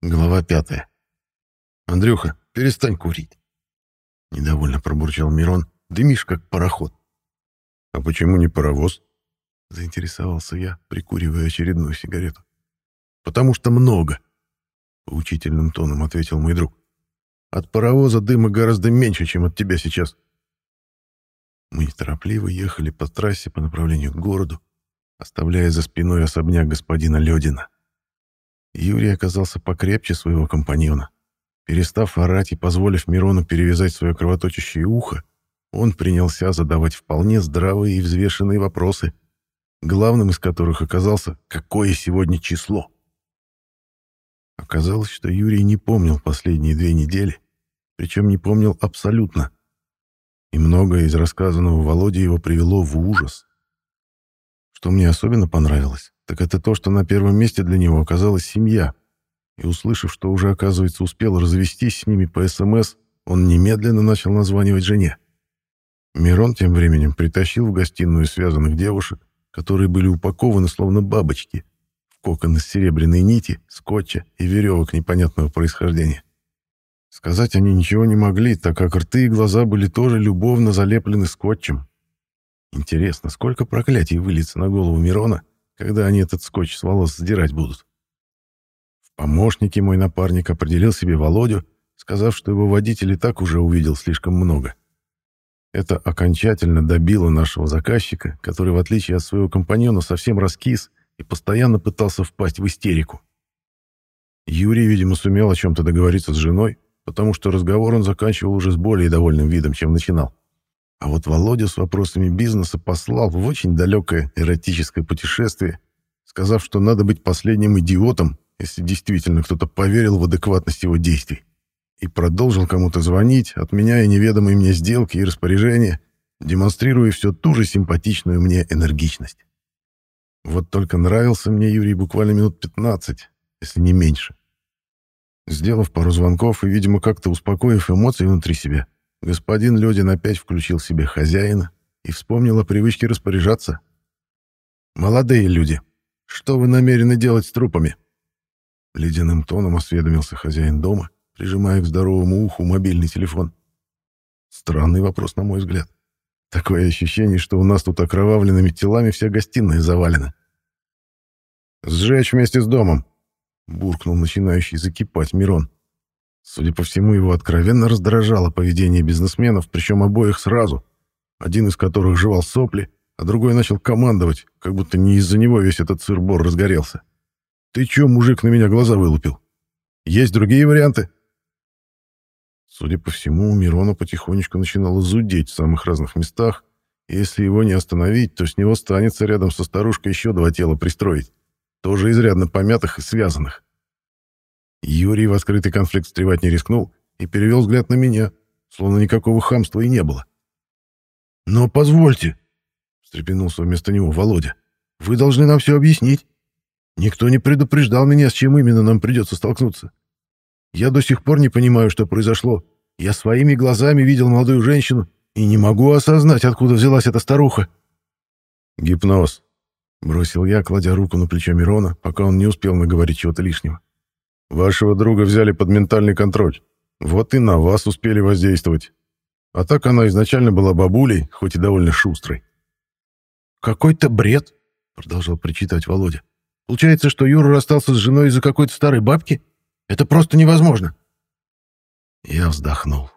Глава пятая. «Андрюха, перестань курить!» Недовольно пробурчал Мирон. «Дымишь, как пароход». «А почему не паровоз?» Заинтересовался я, прикуривая очередную сигарету. «Потому что много!» Поучительным тоном ответил мой друг. «От паровоза дыма гораздо меньше, чем от тебя сейчас». Мы неторопливо ехали по трассе по направлению к городу, оставляя за спиной особняк господина Ледина. Юрий оказался покрепче своего компаньона. Перестав орать и позволив Мирону перевязать свое кровоточащее ухо, он принялся задавать вполне здравые и взвешенные вопросы, главным из которых оказался «какое сегодня число?». Оказалось, что Юрий не помнил последние две недели, причем не помнил абсолютно. И многое из рассказанного Володе его привело в ужас. Что мне особенно понравилось, так это то, что на первом месте для него оказалась семья. И услышав, что уже, оказывается, успел развестись с ними по СМС, он немедленно начал названивать жене. Мирон тем временем притащил в гостиную связанных девушек, которые были упакованы словно бабочки, в кокон из серебряной нити, скотча и веревок непонятного происхождения. Сказать они ничего не могли, так как рты и глаза были тоже любовно залеплены скотчем. Интересно, сколько проклятий выльется на голову Мирона, когда они этот скотч с волос сдирать будут? В помощнике мой напарник определил себе Володю, сказав, что его водитель и так уже увидел слишком много. Это окончательно добило нашего заказчика, который, в отличие от своего компаньона, совсем раскис и постоянно пытался впасть в истерику. Юрий, видимо, сумел о чем-то договориться с женой, потому что разговор он заканчивал уже с более довольным видом, чем начинал. А вот Володя с вопросами бизнеса послал в очень далекое эротическое путешествие, сказав, что надо быть последним идиотом, если действительно кто-то поверил в адекватность его действий и продолжил кому-то звонить, отменяя неведомые мне сделки и распоряжения, демонстрируя все ту же симпатичную мне энергичность. Вот только нравился мне Юрий буквально минут 15, если не меньше. Сделав пару звонков и, видимо, как-то успокоив эмоции внутри себя, господин Лёдин опять включил себе хозяина и вспомнил о привычке распоряжаться. «Молодые люди, что вы намерены делать с трупами?» Ледяным тоном осведомился хозяин дома, прижимая к здоровому уху мобильный телефон. Странный вопрос, на мой взгляд. Такое ощущение, что у нас тут окровавленными телами вся гостиная завалена. «Сжечь вместе с домом!» — буркнул начинающий закипать Мирон. Судя по всему, его откровенно раздражало поведение бизнесменов, причем обоих сразу, один из которых жевал сопли, а другой начал командовать, как будто не из-за него весь этот сыр-бор разгорелся. «Ты чё, мужик, на меня глаза вылупил? Есть другие варианты?» Судя по всему, у Мирона потихонечку начинало зудеть в самых разных местах, и если его не остановить, то с него станется рядом со старушкой еще два тела пристроить, тоже изрядно помятых и связанных. Юрий в открытый конфликт встревать не рискнул и перевел взгляд на меня, словно никакого хамства и не было. «Но позвольте», — встрепенулся вместо него Володя, — «вы должны нам все объяснить. Никто не предупреждал меня, с чем именно нам придется столкнуться. Я до сих пор не понимаю, что произошло. Я своими глазами видел молодую женщину и не могу осознать, откуда взялась эта старуха. Гипноз. Бросил я, кладя руку на плечо Мирона, пока он не успел наговорить чего-то лишнего. Вашего друга взяли под ментальный контроль. Вот и на вас успели воздействовать. А так она изначально была бабулей, хоть и довольно шустрой. «Какой-то бред», — продолжал причитать Володя. «Получается, что Юра расстался с женой из-за какой-то старой бабки?» Это просто невозможно. Я вздохнул.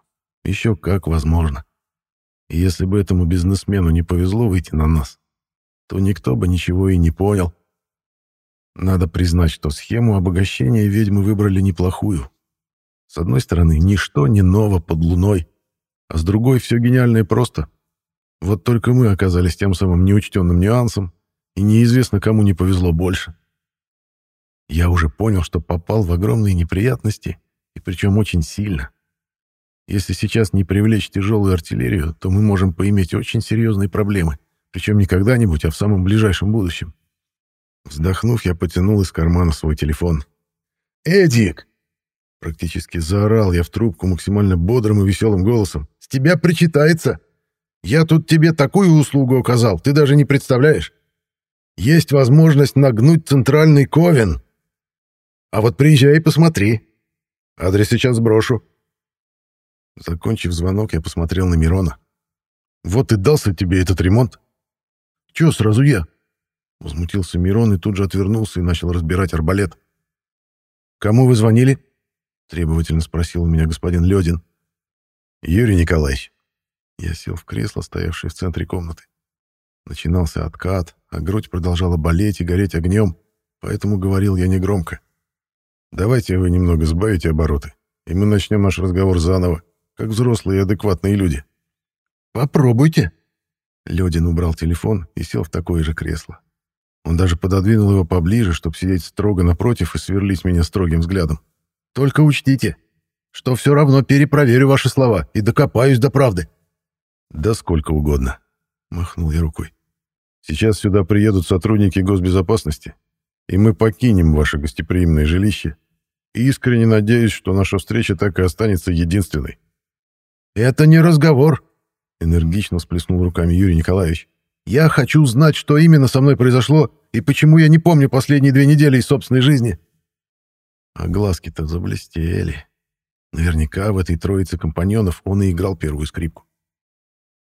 Еще как возможно. И если бы этому бизнесмену не повезло выйти на нас, то никто бы ничего и не понял. Надо признать, что схему обогащения ведьмы выбрали неплохую. С одной стороны, ничто не ново под луной, а с другой все гениально и просто. Вот только мы оказались тем самым неучтенным нюансом, и неизвестно, кому не повезло больше. Я уже понял, что попал в огромные неприятности, и причем очень сильно. Если сейчас не привлечь тяжелую артиллерию, то мы можем поиметь очень серьезные проблемы, причем не когда-нибудь, а в самом ближайшем будущем. Вздохнув, я потянул из кармана свой телефон. «Эдик!» Практически заорал я в трубку максимально бодрым и веселым голосом. «С тебя причитается! Я тут тебе такую услугу оказал, ты даже не представляешь! Есть возможность нагнуть центральный ковен!» А вот приезжай и посмотри. Адрес сейчас сброшу». Закончив звонок, я посмотрел на Мирона. «Вот и дался тебе этот ремонт». «Чё сразу я?» Возмутился Мирон и тут же отвернулся и начал разбирать арбалет. «Кому вы звонили?» Требовательно спросил у меня господин Лёдин. «Юрий Николаевич». Я сел в кресло, стоявшее в центре комнаты. Начинался откат, а грудь продолжала болеть и гореть огнем, поэтому говорил я негромко. «Давайте вы немного сбавите обороты, и мы начнем наш разговор заново, как взрослые и адекватные люди». «Попробуйте». Лёдин убрал телефон и сел в такое же кресло. Он даже пододвинул его поближе, чтобы сидеть строго напротив и сверлить меня строгим взглядом. «Только учтите, что все равно перепроверю ваши слова и докопаюсь до правды». «Да сколько угодно», — махнул я рукой. «Сейчас сюда приедут сотрудники госбезопасности, и мы покинем ваше гостеприимное жилище. Искренне надеюсь, что наша встреча так и останется единственной». «Это не разговор», — энергично всплеснул руками Юрий Николаевич. «Я хочу знать, что именно со мной произошло и почему я не помню последние две недели из собственной жизни». А глазки-то заблестели. Наверняка в этой троице компаньонов он и играл первую скрипку.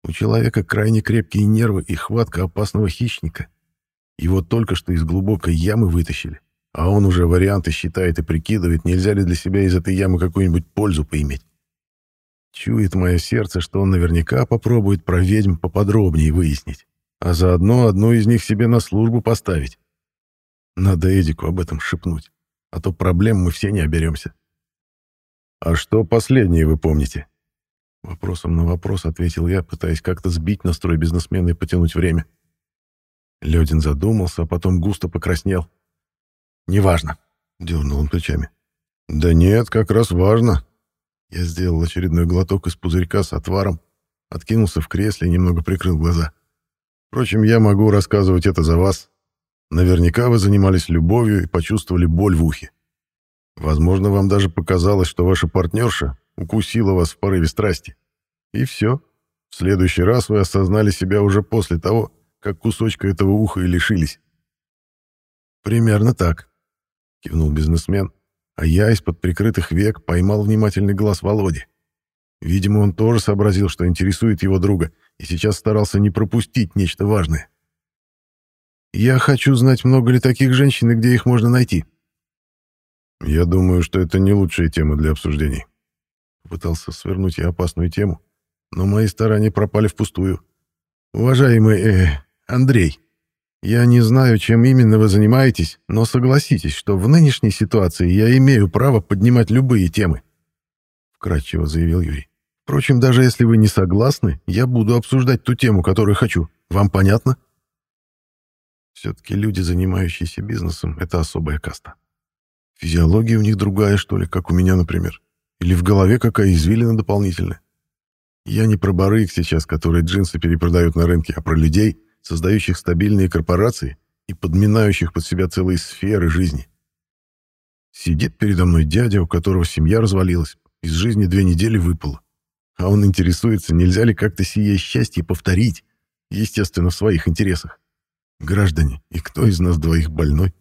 У человека крайне крепкие нервы и хватка опасного хищника. Его только что из глубокой ямы вытащили, а он уже варианты считает и прикидывает, нельзя ли для себя из этой ямы какую-нибудь пользу поиметь. Чует мое сердце, что он наверняка попробует про ведьм поподробнее выяснить, а заодно одну из них себе на службу поставить. Надо Эдику об этом шепнуть, а то проблем мы все не оберемся. «А что последнее вы помните?» Вопросом на вопрос ответил я, пытаясь как-то сбить настрой бизнесмена и потянуть время. Лёдин задумался, а потом густо покраснел. «Неважно», — дернул он плечами. «Да нет, как раз важно». Я сделал очередной глоток из пузырька с отваром, откинулся в кресле и немного прикрыл глаза. «Впрочем, я могу рассказывать это за вас. Наверняка вы занимались любовью и почувствовали боль в ухе. Возможно, вам даже показалось, что ваша партнерша укусила вас в порыве страсти. И все. В следующий раз вы осознали себя уже после того, как кусочка этого уха и лишились. «Примерно так», — кивнул бизнесмен, а я из-под прикрытых век поймал внимательный глаз Володи. Видимо, он тоже сообразил, что интересует его друга, и сейчас старался не пропустить нечто важное. «Я хочу знать, много ли таких женщин и где их можно найти», «Я думаю, что это не лучшая тема для обсуждений». Пытался свернуть я опасную тему, но мои старания пропали впустую. «Уважаемый э, Андрей, я не знаю, чем именно вы занимаетесь, но согласитесь, что в нынешней ситуации я имею право поднимать любые темы», — вкратчиво заявил Юрий. «Впрочем, даже если вы не согласны, я буду обсуждать ту тему, которую хочу. Вам понятно?» Все-таки люди, занимающиеся бизнесом, — это особая каста. Физиология у них другая, что ли, как у меня, например. Или в голове какая извилина дополнительная. Я не про барыг сейчас, которые джинсы перепродают на рынке, а про людей, создающих стабильные корпорации и подминающих под себя целые сферы жизни. Сидит передо мной дядя, у которого семья развалилась, из жизни две недели выпало. А он интересуется, нельзя ли как-то сие счастье повторить, естественно, в своих интересах. Граждане, и кто из нас двоих больной?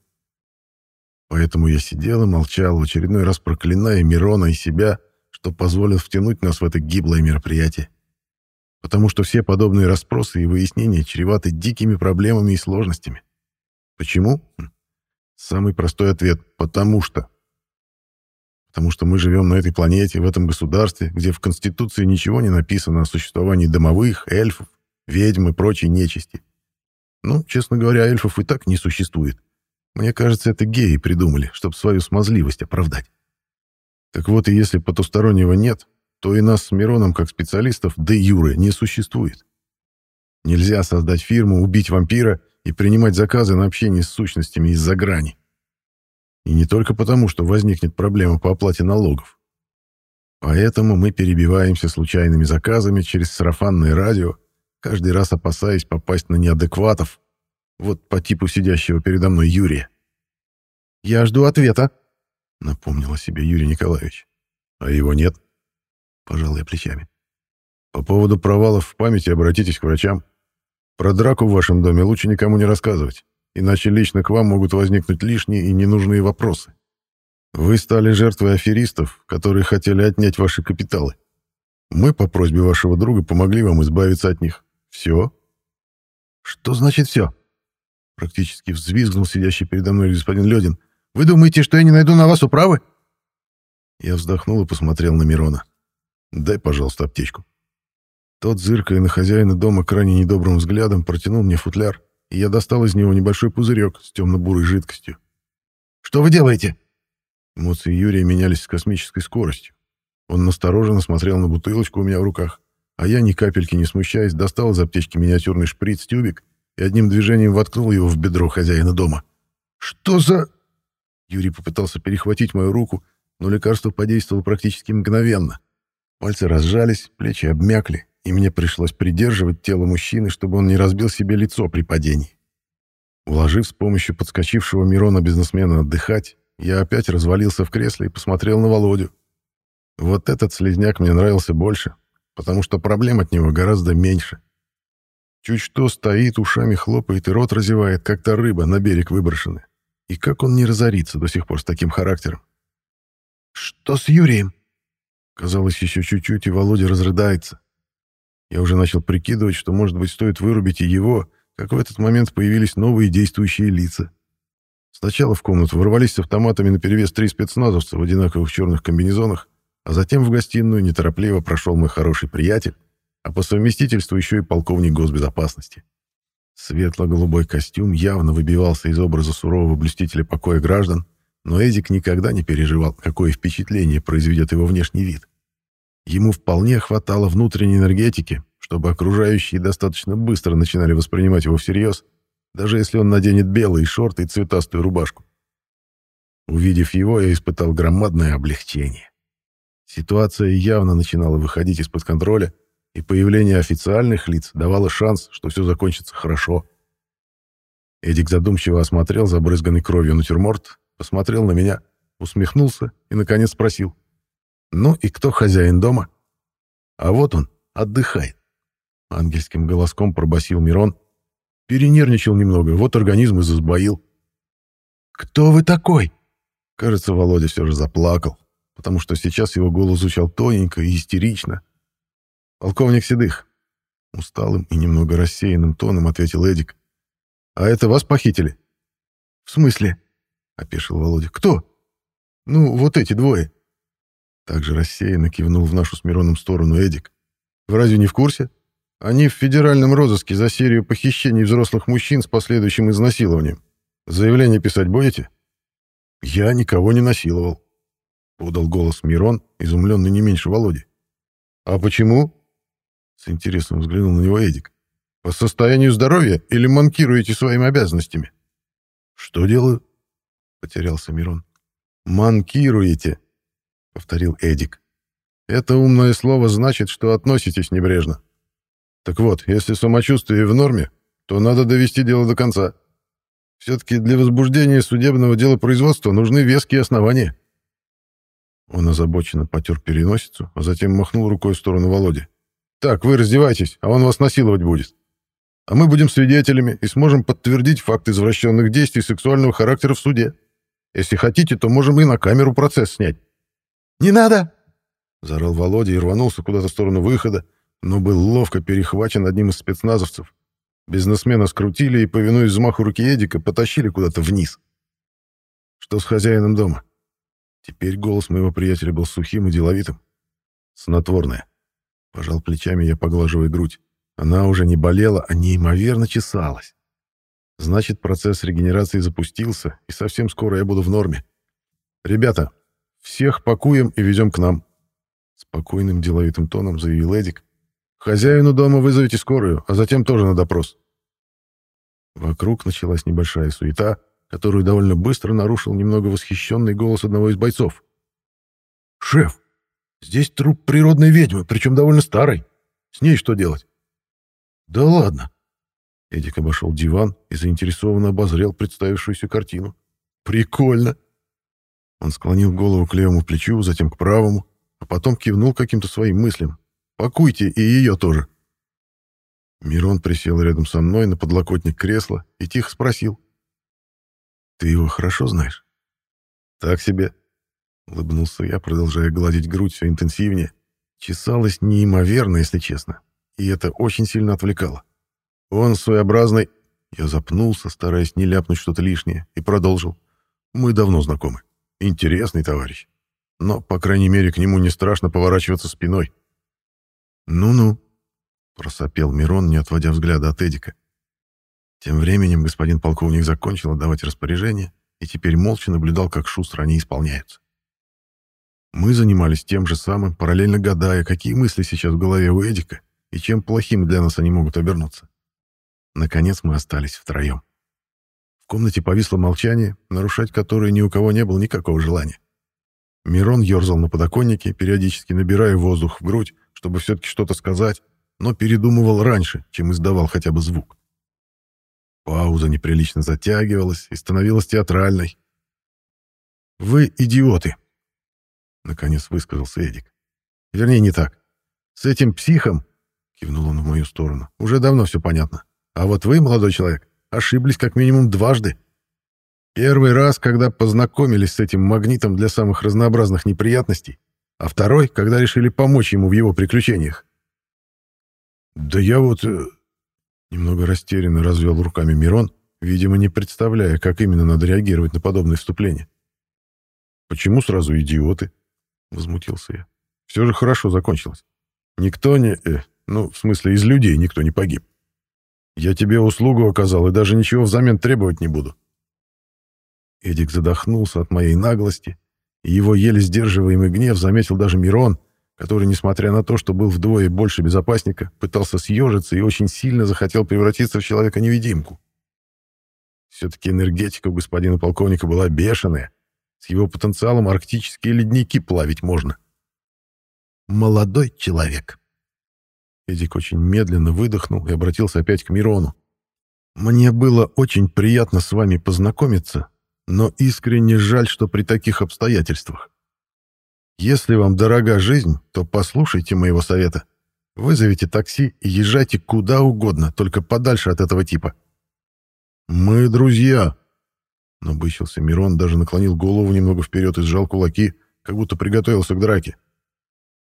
Поэтому я сидел и молчал, в очередной раз проклиная Мирона и себя, что позволил втянуть нас в это гиблое мероприятие. Потому что все подобные расспросы и выяснения чреваты дикими проблемами и сложностями. Почему? Хм. Самый простой ответ — потому что. Потому что мы живем на этой планете, в этом государстве, где в Конституции ничего не написано о существовании домовых, эльфов, ведьм и прочей нечисти. Ну, честно говоря, эльфов и так не существует. Мне кажется, это геи придумали, чтобы свою смазливость оправдать. Так вот, и если потустороннего нет, то и нас с Мироном, как специалистов, де юры, не существует. Нельзя создать фирму, убить вампира и принимать заказы на общение с сущностями из-за грани. И не только потому, что возникнет проблема по оплате налогов. Поэтому мы перебиваемся случайными заказами через сарафанное радио, каждый раз опасаясь попасть на неадекватов, вот по типу сидящего передо мной Юрия. «Я жду ответа», — напомнил о себе Юрий Николаевич. «А его нет?» — пожал я плечами. «По поводу провалов в памяти обратитесь к врачам. Про драку в вашем доме лучше никому не рассказывать, иначе лично к вам могут возникнуть лишние и ненужные вопросы. Вы стали жертвой аферистов, которые хотели отнять ваши капиталы. Мы по просьбе вашего друга помогли вам избавиться от них. Все. Что значит все? Практически взвизгнул сидящий передо мной господин Ледин. Вы думаете, что я не найду на вас управы? Я вздохнул и посмотрел на Мирона. «Дай, пожалуйста, аптечку». Тот, зыркая на хозяина дома крайне недобрым взглядом, протянул мне футляр, и я достал из него небольшой пузырек с темно-бурой жидкостью. «Что вы делаете?» Эмоции Юрия менялись с космической скоростью. Он настороженно смотрел на бутылочку у меня в руках, а я, ни капельки не смущаясь, достал из аптечки миниатюрный шприц-тюбик и одним движением воткнул его в бедро хозяина дома. «Что за...» Юрий попытался перехватить мою руку, но лекарство подействовало практически мгновенно. Пальцы разжались, плечи обмякли, и мне пришлось придерживать тело мужчины, чтобы он не разбил себе лицо при падении. Уложив с помощью подскочившего Мирона бизнесмена отдыхать, я опять развалился в кресле и посмотрел на Володю. Вот этот слезняк мне нравился больше, потому что проблем от него гораздо меньше. Чуть что стоит, ушами хлопает и рот разевает, как та рыба на берег выброшенная. И как он не разорится до сих пор с таким характером? «Что с Юрием?» Казалось, еще чуть-чуть, и Володя разрыдается. Я уже начал прикидывать, что, может быть, стоит вырубить и его, как в этот момент появились новые действующие лица. Сначала в комнату ворвались с автоматами наперевес три спецназовца в одинаковых черных комбинезонах, а затем в гостиную неторопливо прошел мой хороший приятель, а по совместительству еще и полковник госбезопасности. Светло-голубой костюм явно выбивался из образа сурового блюстителя покоя граждан, но Эдик никогда не переживал, какое впечатление произведет его внешний вид. Ему вполне хватало внутренней энергетики, чтобы окружающие достаточно быстро начинали воспринимать его всерьез, даже если он наденет белые шорты и цветастую рубашку. Увидев его, я испытал громадное облегчение. Ситуация явно начинала выходить из-под контроля, и появление официальных лиц давало шанс, что все закончится хорошо. Эдик задумчиво осмотрел забрызганный кровью натюрморт, посмотрел на меня, усмехнулся и, наконец, спросил. «Ну и кто хозяин дома?» «А вот он, отдыхает». Ангельским голоском пробасил Мирон. Перенервничал немного, вот организм и засбоил. «Кто вы такой?» Кажется, Володя все же заплакал, потому что сейчас его голос звучал тоненько и истерично. «Полковник Седых», — усталым и немного рассеянным тоном ответил Эдик. «А это вас похитили?» «В смысле?» — опешил Володя. «Кто?» «Ну, вот эти двое». Также рассеянно кивнул в нашу с Мироном сторону Эдик. «Вы разве не в курсе? Они в федеральном розыске за серию похищений взрослых мужчин с последующим изнасилованием. Заявление писать будете?» «Я никого не насиловал», — подал голос Мирон, изумленный не меньше Володи. «А почему?» — с интересом взглянул на него Эдик. «По состоянию здоровья или манкируете своими обязанностями?» «Что делаю?» — потерялся Мирон. «Манкируете», — повторил Эдик. «Это умное слово значит, что относитесь небрежно. Так вот, если самочувствие в норме, то надо довести дело до конца. Все-таки для возбуждения судебного дела производства нужны веские основания». Он озабоченно потер переносицу, а затем махнул рукой в сторону Володи. «Так, вы раздевайтесь, а он вас насиловать будет. А мы будем свидетелями и сможем подтвердить факт извращенных действий сексуального характера в суде. Если хотите, то можем и на камеру процесс снять». «Не надо!» — заорал Володя и рванулся куда-то в сторону выхода, но был ловко перехвачен одним из спецназовцев. Бизнесмена скрутили и, повинуясь взмаху руки Эдика, потащили куда-то вниз. «Что с хозяином дома?» Теперь голос моего приятеля был сухим и деловитым. «Снотворное». Пожал плечами я, поглаживая грудь. Она уже не болела, а неимоверно чесалась. Значит, процесс регенерации запустился, и совсем скоро я буду в норме. «Ребята, всех пакуем и везем к нам», — спокойным деловитым тоном заявил Эдик. «Хозяину дома вызовите скорую, а затем тоже на допрос». Вокруг началась небольшая суета, которую довольно быстро нарушил немного восхищенный голос одного из бойцов. «Шеф, здесь труп природной ведьмы, причем довольно старой. С ней что делать?» «Да ладно!» Эдик обошел диван и заинтересованно обозрел представившуюся картину. «Прикольно!» Он склонил голову к левому плечу, затем к правому, а потом кивнул каким-то своим мыслям. «Пакуйте и ее тоже!» Мирон присел рядом со мной на подлокотник кресла и тихо спросил. «Ты его хорошо знаешь?» «Так себе», Улыбнулся я, продолжая гладить грудь все интенсивнее. Чесалось неимоверно, если честно. И это очень сильно отвлекало. Он своеобразный... Я запнулся, стараясь не ляпнуть что-то лишнее, и продолжил. Мы давно знакомы. Интересный товарищ. Но, по крайней мере, к нему не страшно поворачиваться спиной. «Ну-ну», — просопел Мирон, не отводя взгляда от Эдика. Тем временем господин полковник закончил отдавать распоряжение и теперь молча наблюдал, как шустро они исполняются. Мы занимались тем же самым, параллельно гадая, какие мысли сейчас в голове у Эдика и чем плохим для нас они могут обернуться. Наконец мы остались втроем. В комнате повисло молчание, нарушать которое ни у кого не было никакого желания. Мирон ерзал на подоконнике, периодически набирая воздух в грудь, чтобы все-таки что-то сказать, но передумывал раньше, чем издавал хотя бы звук. Пауза неприлично затягивалась и становилась театральной. «Вы идиоты!» — наконец высказался Эдик. «Вернее, не так. С этим психом, — кивнул он в мою сторону, — уже давно все понятно. А вот вы, молодой человек, ошиблись как минимум дважды. Первый раз, когда познакомились с этим магнитом для самых разнообразных неприятностей, а второй, когда решили помочь ему в его приключениях. «Да я вот...» э, Немного растерянно развел руками Мирон, видимо, не представляя, как именно надо реагировать на подобное вступление. «Почему сразу идиоты?» — возмутился я. «Все же хорошо закончилось. Никто не... Э, ну, в смысле, из людей никто не погиб. Я тебе услугу оказал и даже ничего взамен требовать не буду». Эдик задохнулся от моей наглости, и его еле сдерживаемый гнев заметил даже Мирон, который, несмотря на то, что был вдвое больше безопасника, пытался съежиться и очень сильно захотел превратиться в человека-невидимку. Все-таки энергетика у господина полковника была бешеная. С его потенциалом арктические ледники плавить можно. «Молодой человек». Эдик очень медленно выдохнул и обратился опять к Мирону. «Мне было очень приятно с вами познакомиться, но искренне жаль, что при таких обстоятельствах. Если вам дорога жизнь, то послушайте моего совета. Вызовите такси и езжайте куда угодно, только подальше от этого типа. Мы друзья. Набычился Мирон, даже наклонил голову немного вперед и сжал кулаки, как будто приготовился к драке.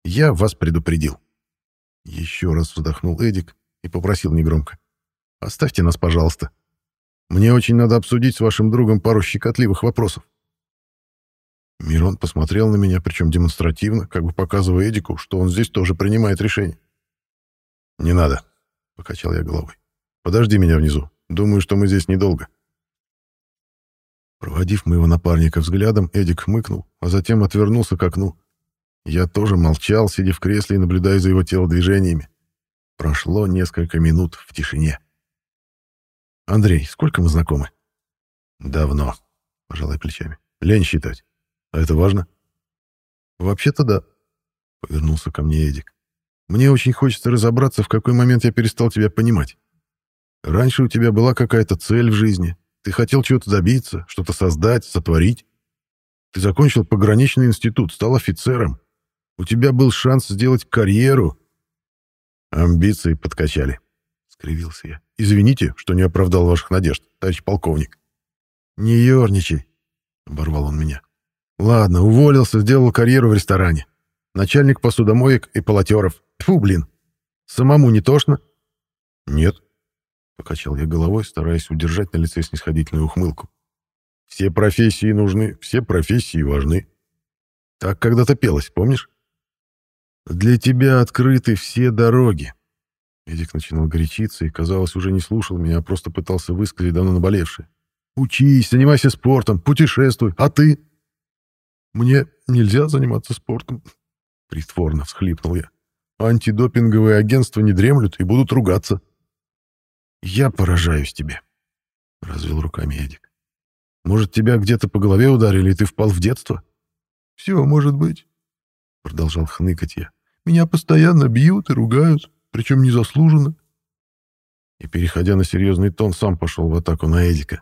Я вас предупредил. Еще раз вздохнул Эдик и попросил негромко. Оставьте нас, пожалуйста. Мне очень надо обсудить с вашим другом пару щекотливых вопросов. Мирон посмотрел на меня, причем демонстративно, как бы показывая Эдику, что он здесь тоже принимает решение. «Не надо», — покачал я головой. «Подожди меня внизу. Думаю, что мы здесь недолго». Проводив моего напарника взглядом, Эдик хмыкнул, а затем отвернулся к окну. Я тоже молчал, сидя в кресле и наблюдая за его телодвижениями. Прошло несколько минут в тишине. «Андрей, сколько мы знакомы?» «Давно», — пожалуй плечами. «Лень считать». А это важно? Вообще-то да, повернулся ко мне Эдик. Мне очень хочется разобраться, в какой момент я перестал тебя понимать. Раньше у тебя была какая-то цель в жизни. Ты хотел чего-то добиться, что-то создать, сотворить. Ты закончил пограничный институт, стал офицером. У тебя был шанс сделать карьеру. Амбиции подкачали, — скривился я. Извините, что не оправдал ваших надежд, товарищ полковник. Не ерничай, — оборвал он меня. Ладно, уволился, сделал карьеру в ресторане. Начальник посудомоек и полотеров. Тьфу, блин. Самому не тошно? Нет. Покачал я головой, стараясь удержать на лице снисходительную ухмылку. Все профессии нужны, все профессии важны. Так когда-то пелось, помнишь? Для тебя открыты все дороги. Эдик начинал горячиться и, казалось, уже не слушал меня, а просто пытался высказать давно наболевшее. Учись, занимайся спортом, путешествуй. А ты? «Мне нельзя заниматься спортом», — притворно всхлипнул я. «Антидопинговые агентства не дремлют и будут ругаться». «Я поражаюсь тебе», — развел руками Эдик. «Может, тебя где-то по голове ударили, и ты впал в детство?» «Все может быть», — продолжал хныкать я. «Меня постоянно бьют и ругают, причем незаслуженно». И, переходя на серьезный тон, сам пошел в атаку на Эдика.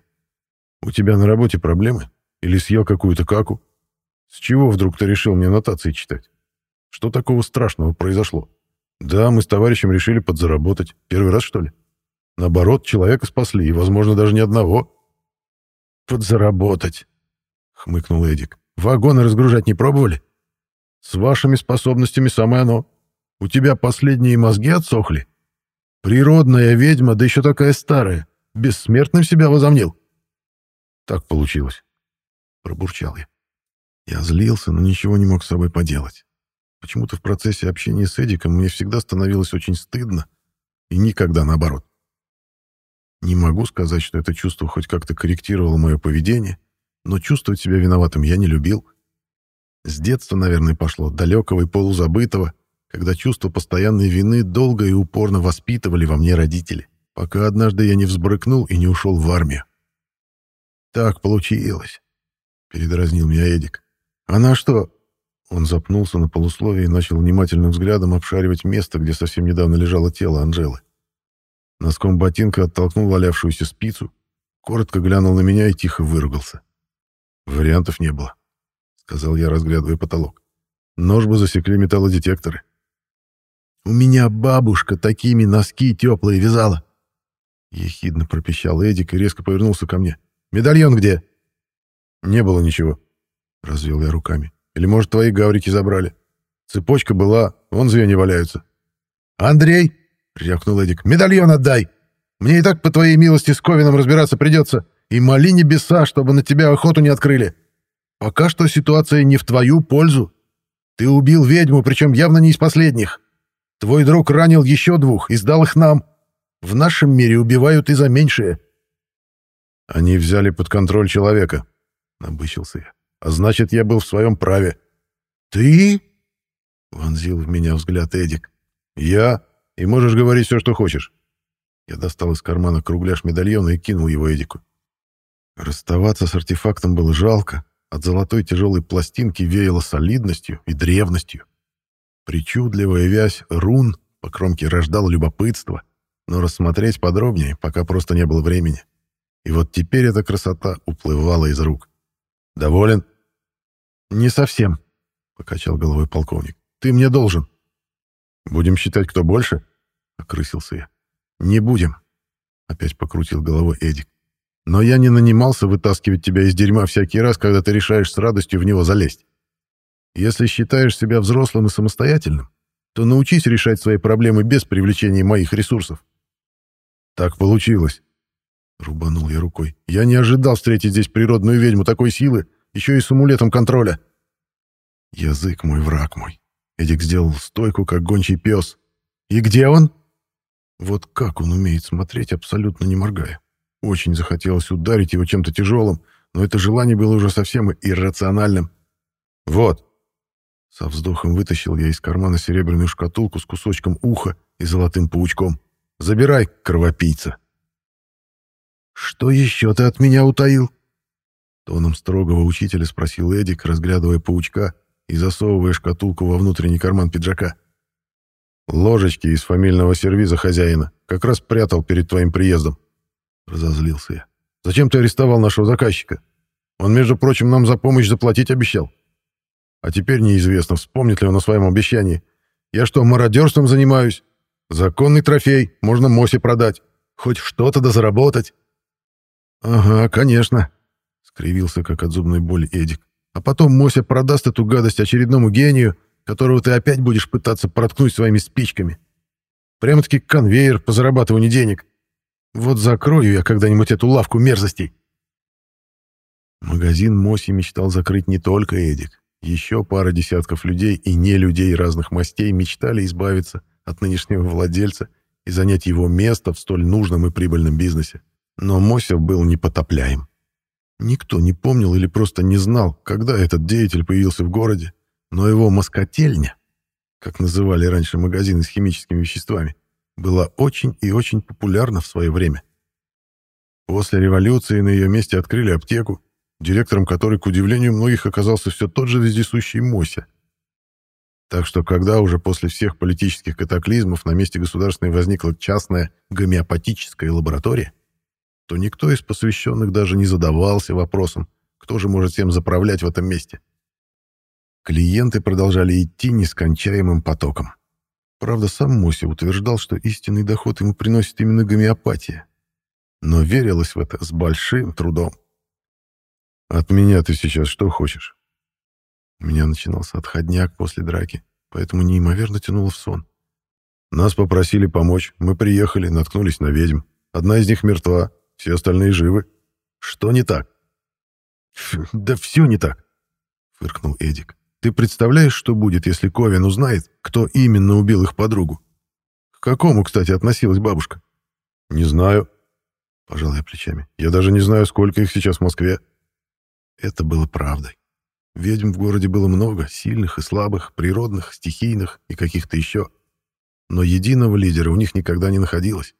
«У тебя на работе проблемы? Или съел какую-то каку?» С чего вдруг ты решил мне нотации читать? Что такого страшного произошло? Да, мы с товарищем решили подзаработать. Первый раз, что ли? Наоборот, человека спасли, и, возможно, даже не одного. Подзаработать, хмыкнул Эдик. Вагоны разгружать не пробовали? С вашими способностями самое оно. У тебя последние мозги отсохли? Природная ведьма, да еще такая старая. Бессмертным себя возомнил. Так получилось. Пробурчал я. Я злился, но ничего не мог с собой поделать. Почему-то в процессе общения с Эдиком мне всегда становилось очень стыдно, и никогда наоборот. Не могу сказать, что это чувство хоть как-то корректировало мое поведение, но чувствовать себя виноватым я не любил. С детства, наверное, пошло, далекого и полузабытого, когда чувство постоянной вины долго и упорно воспитывали во мне родители, пока однажды я не взбрыкнул и не ушел в армию. «Так получилось», — передразнил меня Эдик. «Она что?» Он запнулся на полусловие и начал внимательным взглядом обшаривать место, где совсем недавно лежало тело Анжелы. Носком ботинка оттолкнул валявшуюся спицу, коротко глянул на меня и тихо выругался. «Вариантов не было», — сказал я, разглядывая потолок. «Нож бы засекли металлодетекторы». «У меня бабушка такими носки теплые вязала!» Ехидно пропищал Эдик и резко повернулся ко мне. «Медальон где?» «Не было ничего», — развел я руками. «Или, может, твои гаврики забрали? Цепочка была, вон звенья валяются». «Андрей!» — рявкнул Эдик. «Медальон отдай! Мне и так, по твоей милости, с Ковином разбираться придется. И моли небеса, чтобы на тебя охоту не открыли. Пока что ситуация не в твою пользу. Ты убил ведьму, причем явно не из последних. Твой друг ранил еще двух и сдал их нам. В нашем мире убивают и за меньшее». «Они взяли под контроль человека», — набычился я. «А значит, я был в своем праве». «Ты?» — вонзил в меня взгляд Эдик. «Я? И можешь говорить все, что хочешь». Я достал из кармана кругляш медальона и кинул его Эдику. Расставаться с артефактом было жалко. От золотой тяжелой пластинки веяло солидностью и древностью. Причудливая вязь рун по кромке рождала любопытство, но рассмотреть подробнее пока просто не было времени. И вот теперь эта красота уплывала из рук. «Доволен?» «Не совсем», — покачал головой полковник. «Ты мне должен». «Будем считать, кто больше?» — окрысился я. «Не будем», — опять покрутил головой Эдик. «Но я не нанимался вытаскивать тебя из дерьма всякий раз, когда ты решаешь с радостью в него залезть. Если считаешь себя взрослым и самостоятельным, то научись решать свои проблемы без привлечения моих ресурсов. Так получилось. Рубанул я рукой. Я не ожидал встретить здесь природную ведьму такой силы, еще и с амулетом контроля. Язык мой, враг мой. Эдик сделал стойку, как гончий пес. И где он? Вот как он умеет смотреть, абсолютно не моргая. Очень захотелось ударить его чем-то тяжелым, но это желание было уже совсем иррациональным. Вот. Со вздохом вытащил я из кармана серебряную шкатулку с кусочком уха и золотым паучком. «Забирай, кровопийца!» «Что еще ты от меня утаил?» Тоном строгого учителя спросил Эдик, разглядывая паучка и засовывая шкатулку во внутренний карман пиджака. «Ложечки из фамильного сервиза хозяина. Как раз прятал перед твоим приездом». Разозлился я. «Зачем ты арестовал нашего заказчика? Он, между прочим, нам за помощь заплатить обещал». А теперь неизвестно, вспомнит ли он о своем обещании. Я что, мародерством занимаюсь? Законный трофей, можно Мосе продать. Хоть что-то да заработать. Ага, конечно, скривился, как от зубной боли Эдик. А потом Мося продаст эту гадость очередному гению, которого ты опять будешь пытаться проткнуть своими спичками. Прямо-таки конвейер по зарабатыванию денег. Вот закрою я когда-нибудь эту лавку мерзостей. Магазин Моси мечтал закрыть не только Эдик. Еще пара десятков людей и не людей разных мастей мечтали избавиться от нынешнего владельца и занять его место в столь нужном и прибыльном бизнесе. Но Мосев был непотопляем. Никто не помнил или просто не знал, когда этот деятель появился в городе, но его москотельня, как называли раньше магазины с химическими веществами, была очень и очень популярна в свое время. После революции на ее месте открыли аптеку, директором которой, к удивлению многих, оказался все тот же вездесущий Мося. Так что, когда уже после всех политических катаклизмов на месте государственной возникла частная гомеопатическая лаборатория, то никто из посвященных даже не задавался вопросом, кто же может всем заправлять в этом месте. Клиенты продолжали идти нескончаемым потоком. Правда, сам Мося утверждал, что истинный доход ему приносит именно гомеопатия. Но верилось в это с большим трудом. «От меня ты сейчас что хочешь?» У меня начинался отходняк после драки, поэтому неимоверно тянуло в сон. Нас попросили помочь, мы приехали, наткнулись на ведьм. Одна из них мертва, все остальные живы. Что не так? «Да все не так», — фыркнул Эдик. «Ты представляешь, что будет, если Ковин узнает, кто именно убил их подругу? К какому, кстати, относилась бабушка?» «Не знаю», — пожал я плечами. «Я даже не знаю, сколько их сейчас в Москве». Это было правдой. Ведьм в городе было много, сильных и слабых, природных, стихийных и каких-то еще. Но единого лидера у них никогда не находилось.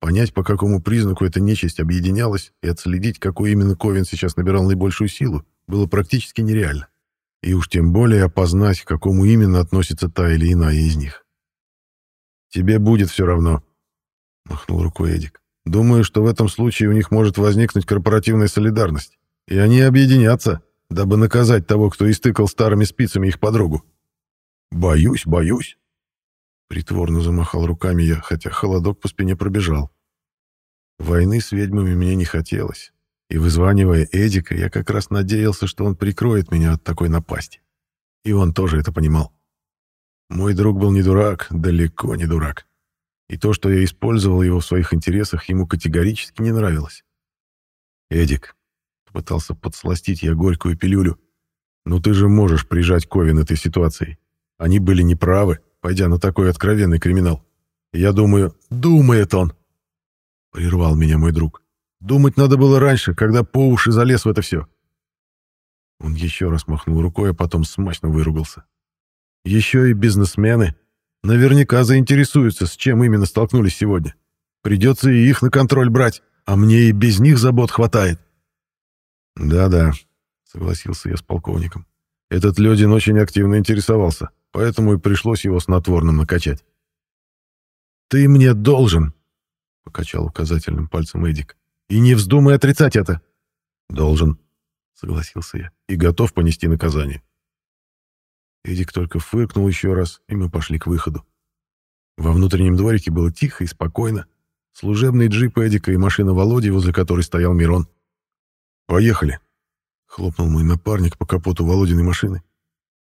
Понять, по какому признаку эта нечисть объединялась, и отследить, какой именно Ковен сейчас набирал наибольшую силу, было практически нереально. И уж тем более опознать, к какому именно относится та или иная из них. «Тебе будет все равно», — махнул рукой Эдик. «Думаю, что в этом случае у них может возникнуть корпоративная солидарность, и они объединятся, дабы наказать того, кто истыкал старыми спицами их подругу». «Боюсь, боюсь», Притворно замахал руками я, хотя холодок по спине пробежал. Войны с ведьмами мне не хотелось, и, вызванивая Эдика, я как раз надеялся, что он прикроет меня от такой напасти. И он тоже это понимал. Мой друг был не дурак, далеко не дурак. И то, что я использовал его в своих интересах, ему категорически не нравилось. «Эдик», — попытался подсластить я горькую пилюлю, «ну ты же можешь прижать Ковин этой ситуацией. Они были неправы, пойдя на такой откровенный криминал. Я думаю, думает он. Прервал меня мой друг. Думать надо было раньше, когда по уши залез в это все. Он еще раз махнул рукой, а потом смачно выругался. Еще и бизнесмены наверняка заинтересуются, с чем именно столкнулись сегодня. Придется и их на контроль брать, а мне и без них забот хватает. Да-да, согласился я с полковником. Этот Лёдин очень активно интересовался поэтому и пришлось его снотворным накачать. «Ты мне должен!» — покачал указательным пальцем Эдик. «И не вздумай отрицать это!» «Должен», — согласился я, — «и готов понести наказание». Эдик только фыркнул еще раз, и мы пошли к выходу. Во внутреннем дворике было тихо и спокойно. Служебный джип Эдика и машина Володи, возле которой стоял Мирон. «Поехали!» — хлопнул мой напарник по капоту Володиной машины.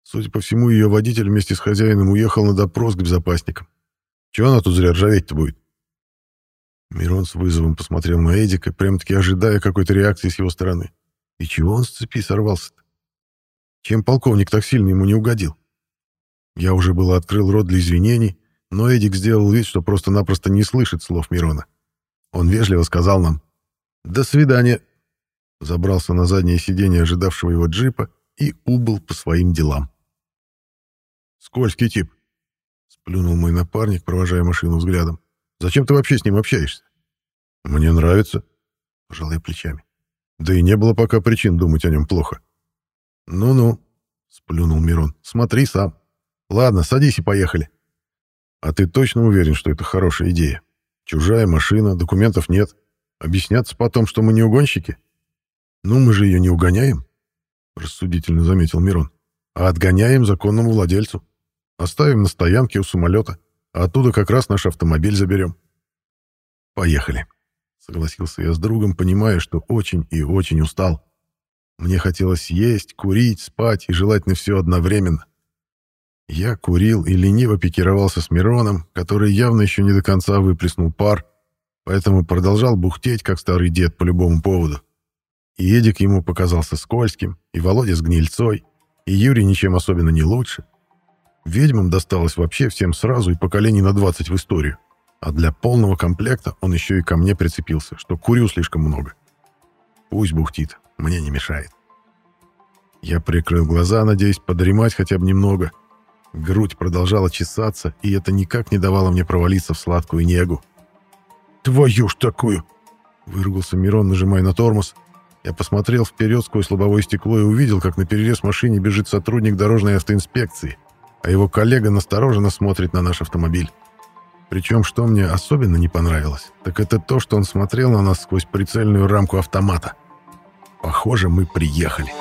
Судя по всему, ее водитель вместе с хозяином уехал на допрос к безопасникам. Чего она тут зря ржаветь-то будет? Мирон с вызовом посмотрел на Эдика, прям-таки ожидая какой-то реакции с его стороны. И чего он с цепи сорвался-то? Чем полковник так сильно ему не угодил? Я уже было открыл рот для извинений, но Эдик сделал вид, что просто-напросто не слышит слов Мирона. Он вежливо сказал нам «До свидания», забрался на заднее сиденье ожидавшего его джипа и убыл по своим делам. «Скользкий тип», — сплюнул мой напарник, провожая машину взглядом. «Зачем ты вообще с ним общаешься?» «Мне нравится», — пожал я плечами. «Да и не было пока причин думать о нем плохо». «Ну-ну», — сплюнул Мирон, — «смотри сам. Ладно, садись и поехали». «А ты точно уверен, что это хорошая идея? Чужая машина, документов нет. Объясняться потом, что мы не угонщики? Ну, мы же ее не угоняем» рассудительно заметил Мирон. А отгоняем законному владельцу. Оставим на стоянке у самолета, оттуда как раз наш автомобиль заберем. Поехали, согласился я с другом, понимая, что очень и очень устал. Мне хотелось есть, курить, спать и желательно все одновременно. Я курил и лениво пикировался с Мироном, который явно еще не до конца выплеснул пар, поэтому продолжал бухтеть, как старый дед, по любому поводу. И Эдик ему показался скользким, и Володя с гнильцой, и Юрий ничем особенно не лучше. Ведьмам досталось вообще всем сразу и поколений на 20 в историю. А для полного комплекта он еще и ко мне прицепился, что курю слишком много. Пусть бухтит, мне не мешает. Я прикрыл глаза, надеясь подремать хотя бы немного. Грудь продолжала чесаться, и это никак не давало мне провалиться в сладкую негу. «Твою ж такую!» — выругался Мирон, нажимая на тормоз, я посмотрел вперед сквозь лобовое стекло и увидел, как на перерез машине бежит сотрудник дорожной автоинспекции, а его коллега настороженно смотрит на наш автомобиль. Причем, что мне особенно не понравилось, так это то, что он смотрел на нас сквозь прицельную рамку автомата. Похоже, мы приехали.